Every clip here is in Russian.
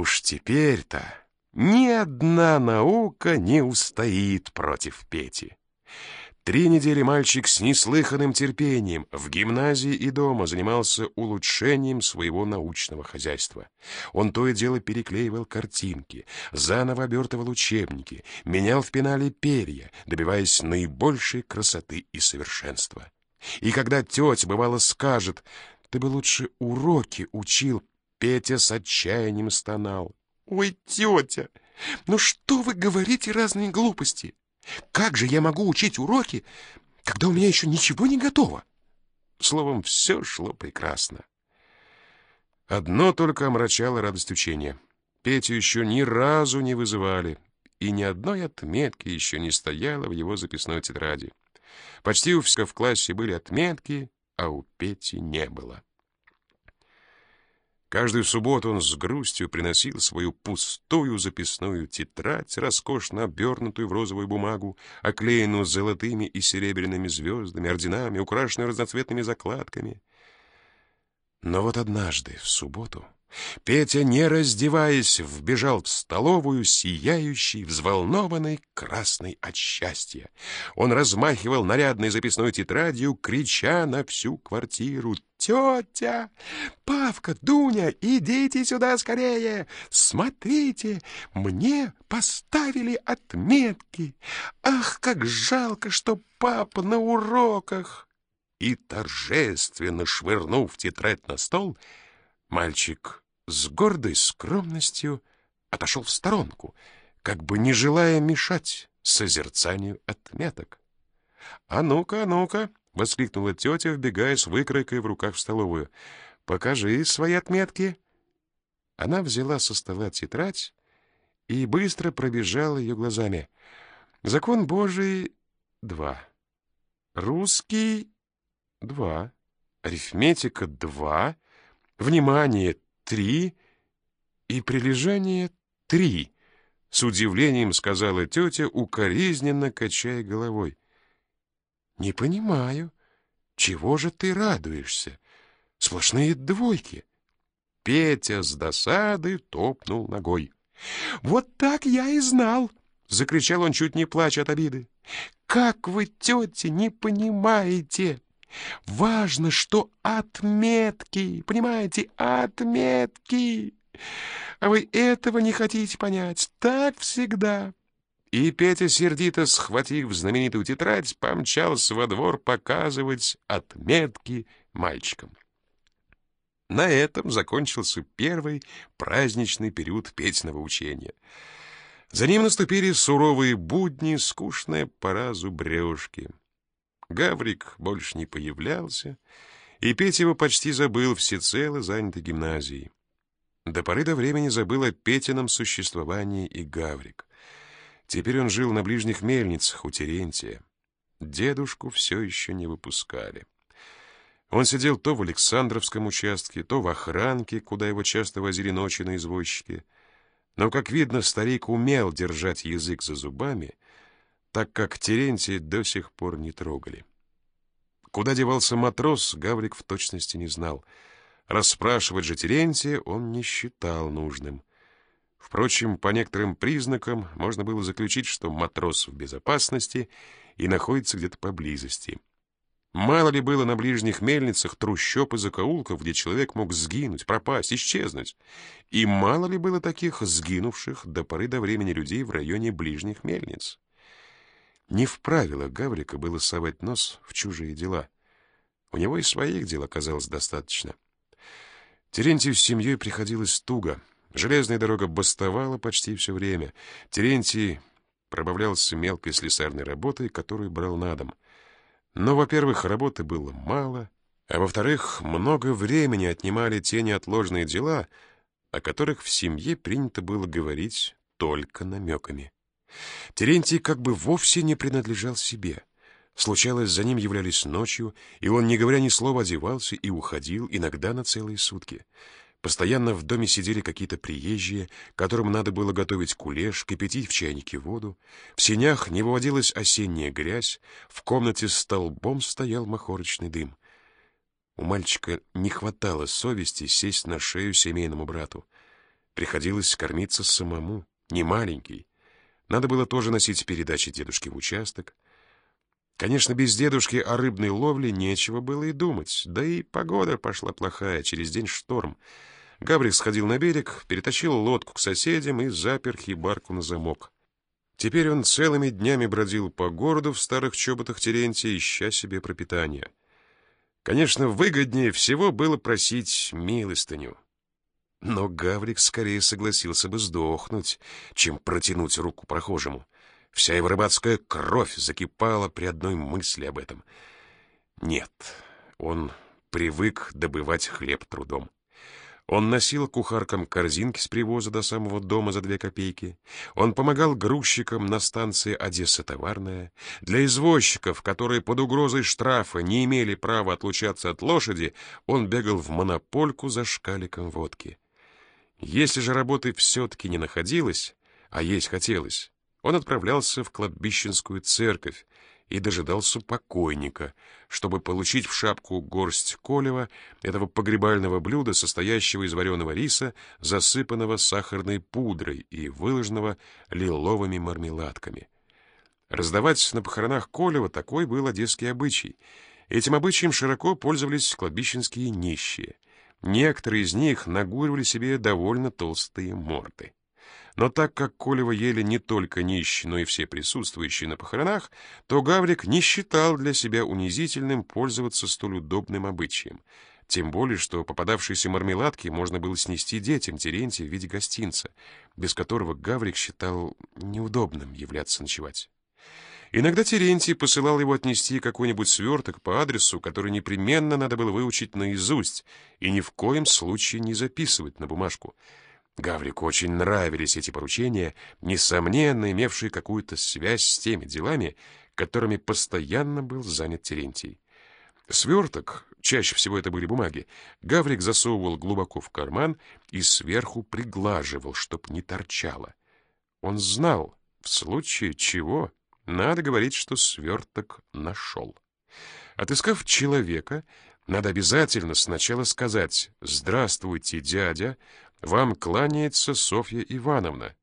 Уж теперь-то ни одна наука не устоит против Пети. Три недели мальчик с неслыханным терпением в гимназии и дома занимался улучшением своего научного хозяйства. Он то и дело переклеивал картинки, заново обертывал учебники, менял в пенале перья, добиваясь наибольшей красоты и совершенства. И когда тетя, бывало, скажет, «Ты бы лучше уроки учил», Петя с отчаянием стонал. «Ой, тетя, ну что вы говорите разные глупости? Как же я могу учить уроки, когда у меня еще ничего не готово?» Словом, все шло прекрасно. Одно только омрачало радость учения. Петю еще ни разу не вызывали, и ни одной отметки еще не стояло в его записной тетради. Почти у всех в классе были отметки, а у Пети не было. Каждую субботу он с грустью приносил свою пустую записную тетрадь, роскошно обернутую в розовую бумагу, оклеенную золотыми и серебряными звездами, орденами, украшенную разноцветными закладками. Но вот однажды, в субботу, Петя, не раздеваясь, вбежал в столовую, сияющий, взволнованный, красный от счастья. Он размахивал нарядной записной тетрадью, крича на всю квартиру «Тетя! Павка, Дуня, идите сюда скорее! Смотрите, мне поставили отметки! Ах, как жалко, что папа на уроках!» И, торжественно швырнув тетрадь на стол, мальчик с гордой скромностью отошел в сторонку, как бы не желая мешать созерцанию отметок. «А ну-ка, а ну-ка!» — воскликнула тетя, вбегая с выкройкой в руках в столовую. «Покажи свои отметки». Она взяла со стола тетрадь и быстро пробежала ее глазами. «Закон Божий — два. Русский — два. Арифметика — два. Внимание — три. И прилежание — три». С удивлением сказала тетя, укоризненно качая головой. «Не понимаю, чего же ты радуешься? Сплошные двойки». Петя с досады топнул ногой. «Вот так я и знал!» — закричал он, чуть не плача от обиды. «Как вы, тетя, не понимаете? Важно, что отметки, понимаете, отметки! А вы этого не хотите понять, так всегда!» И Петя, сердито схватив знаменитую тетрадь, помчался во двор показывать отметки мальчикам. На этом закончился первый праздничный период Петиного учения. За ним наступили суровые будни, скучная пора зубрежки. Гаврик больше не появлялся, и Петя его почти забыл всецело занятой гимназией. До поры до времени забыл о Петином существовании и Гаврик. Теперь он жил на ближних мельницах у Терентия. Дедушку все еще не выпускали. Он сидел то в Александровском участке, то в охранке, куда его часто возили ночи на извозчике. Но, как видно, старик умел держать язык за зубами, так как Терентия до сих пор не трогали. Куда девался матрос, Гаврик в точности не знал. Расспрашивать же Терентия он не считал нужным. Впрочем, по некоторым признакам можно было заключить, что матрос в безопасности и находится где-то поблизости. Мало ли было на ближних мельницах трущоб и закоулков, где человек мог сгинуть, пропасть, исчезнуть. И мало ли было таких сгинувших до поры до времени людей в районе ближних мельниц. Не в правилах Гаврика было совать нос в чужие дела. У него и своих дел оказалось достаточно. Терентию с семьей приходилось туго — Железная дорога бастовала почти все время. Терентий пробавлялся мелкой слесарной работой, которую брал на дом. Но, во-первых, работы было мало, а во-вторых, много времени отнимали те неотложные дела, о которых в семье принято было говорить только намеками. Терентий как бы вовсе не принадлежал себе. Случалось, за ним являлись ночью, и он, не говоря ни слова, одевался и уходил, иногда на целые сутки. Постоянно в доме сидели какие-то приезжие, которым надо было готовить кулеш, кипятить в чайнике воду. В сенях не выводилась осенняя грязь, в комнате столбом стоял махорочный дым. У мальчика не хватало совести сесть на шею семейному брату. Приходилось кормиться самому, не маленький. Надо было тоже носить передачи дедушке в участок. Конечно, без дедушки о рыбной ловле нечего было и думать. Да и погода пошла плохая, через день шторм. Гаврик сходил на берег, перетащил лодку к соседям и запер хибарку на замок. Теперь он целыми днями бродил по городу в старых чоботах Терентия, ища себе пропитание. Конечно, выгоднее всего было просить милостыню. Но Гаврик скорее согласился бы сдохнуть, чем протянуть руку прохожему. Вся его рыбацкая кровь закипала при одной мысли об этом. Нет, он привык добывать хлеб трудом. Он носил кухаркам корзинки с привоза до самого дома за две копейки. Он помогал грузчикам на станции «Одесса товарная». Для извозчиков, которые под угрозой штрафа не имели права отлучаться от лошади, он бегал в монопольку за шкаликом водки. Если же работы все-таки не находилось, а есть хотелось, он отправлялся в кладбищенскую церковь, и дожидался покойника, чтобы получить в шапку горсть колева, этого погребального блюда, состоящего из вареного риса, засыпанного сахарной пудрой и выложенного лиловыми мармеладками. Раздавать на похоронах колева такой был одесский обычай. Этим обычаем широко пользовались кладбищенские нищие. Некоторые из них нагуривали себе довольно толстые морды. Но так как Колева ели не только нищие, но и все присутствующие на похоронах, то Гаврик не считал для себя унизительным пользоваться столь удобным обычаем. Тем более, что попадавшиеся мармеладки можно было снести детям Терентия в виде гостинца, без которого Гаврик считал неудобным являться ночевать. Иногда Терентий посылал его отнести какой-нибудь сверток по адресу, который непременно надо было выучить наизусть и ни в коем случае не записывать на бумажку — Гаврику очень нравились эти поручения, несомненно имевшие какую-то связь с теми делами, которыми постоянно был занят Терентий. Сверток, чаще всего это были бумаги, Гаврик засовывал глубоко в карман и сверху приглаживал, чтоб не торчало. Он знал, в случае чего надо говорить, что сверток нашел. Отыскав человека, надо обязательно сначала сказать «Здравствуйте, дядя, вам кланяется Софья Ивановна».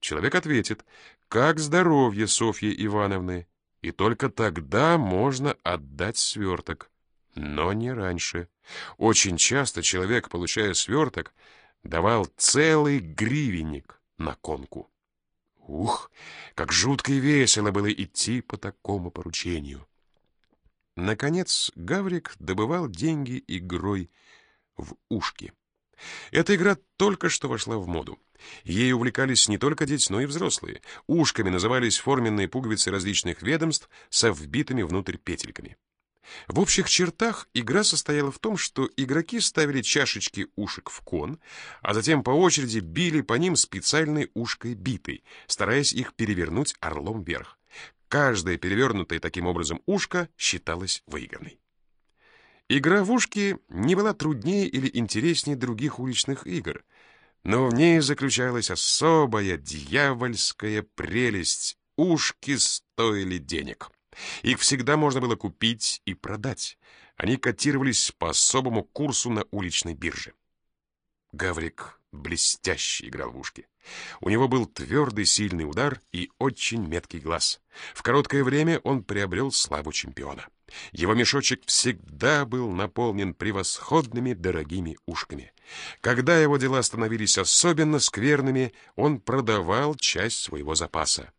Человек ответит «Как здоровье Софьи Ивановны?» И только тогда можно отдать сверток. Но не раньше. Очень часто человек, получая сверток, давал целый гривенник на конку. Ух, как жутко и весело было идти по такому поручению. Наконец Гаврик добывал деньги игрой в ушки. Эта игра только что вошла в моду. Ей увлекались не только дети, но и взрослые. Ушками назывались форменные пуговицы различных ведомств со вбитыми внутрь петельками. В общих чертах игра состояла в том, что игроки ставили чашечки ушек в кон, а затем по очереди били по ним специальной ушкой битой, стараясь их перевернуть орлом вверх. Каждое перевернутое таким образом ушко считалось выигранной. Игра в ушки не была труднее или интереснее других уличных игр, но в ней заключалась особая дьявольская прелесть. Ушки стоили денег. Их всегда можно было купить и продать. Они котировались по особому курсу на уличной бирже. Гаврик блестяще играл в ушки. У него был твердый, сильный удар и очень меткий глаз. В короткое время он приобрел славу чемпиона. Его мешочек всегда был наполнен превосходными дорогими ушками. Когда его дела становились особенно скверными, он продавал часть своего запаса.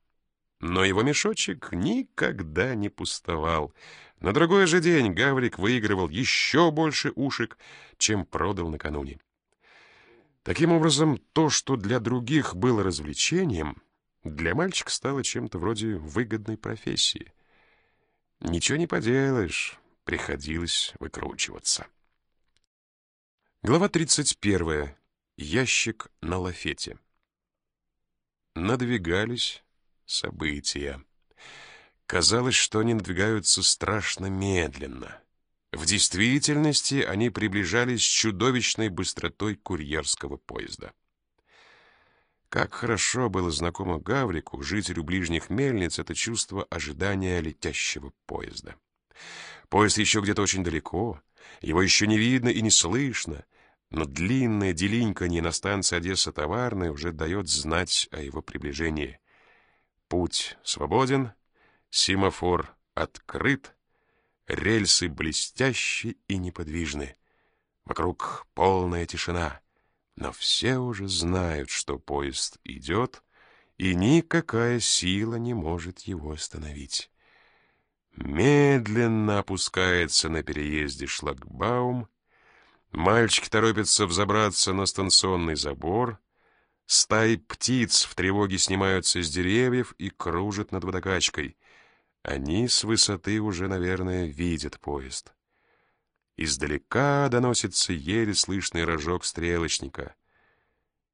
Но его мешочек никогда не пустовал. На другой же день Гаврик выигрывал еще больше ушек, чем продал накануне. Таким образом, то, что для других было развлечением, для мальчика стало чем-то вроде выгодной профессии. Ничего не поделаешь, приходилось выкручиваться. Глава 31. Ящик на лафете. Надвигались события. Казалось, что они надвигаются страшно медленно. В действительности они приближались с чудовищной быстротой курьерского поезда. Как хорошо было знакомо Гаврику, жителю ближних мельниц, это чувство ожидания летящего поезда. Поезд еще где-то очень далеко, его еще не видно и не слышно, но длинное делиньканье на станции Одесса-Товарная уже дает знать о его приближении. Путь свободен, семафор открыт, рельсы блестящие и неподвижны. Вокруг полная тишина, но все уже знают, что поезд идет, и никакая сила не может его остановить. Медленно опускается на переезде шлагбаум, мальчики торопятся взобраться на станционный забор, стаи птиц в тревоге снимаются с деревьев и кружат над водокачкой. Они с высоты уже, наверное, видят поезд. Издалека доносится еле слышный рожок стрелочника.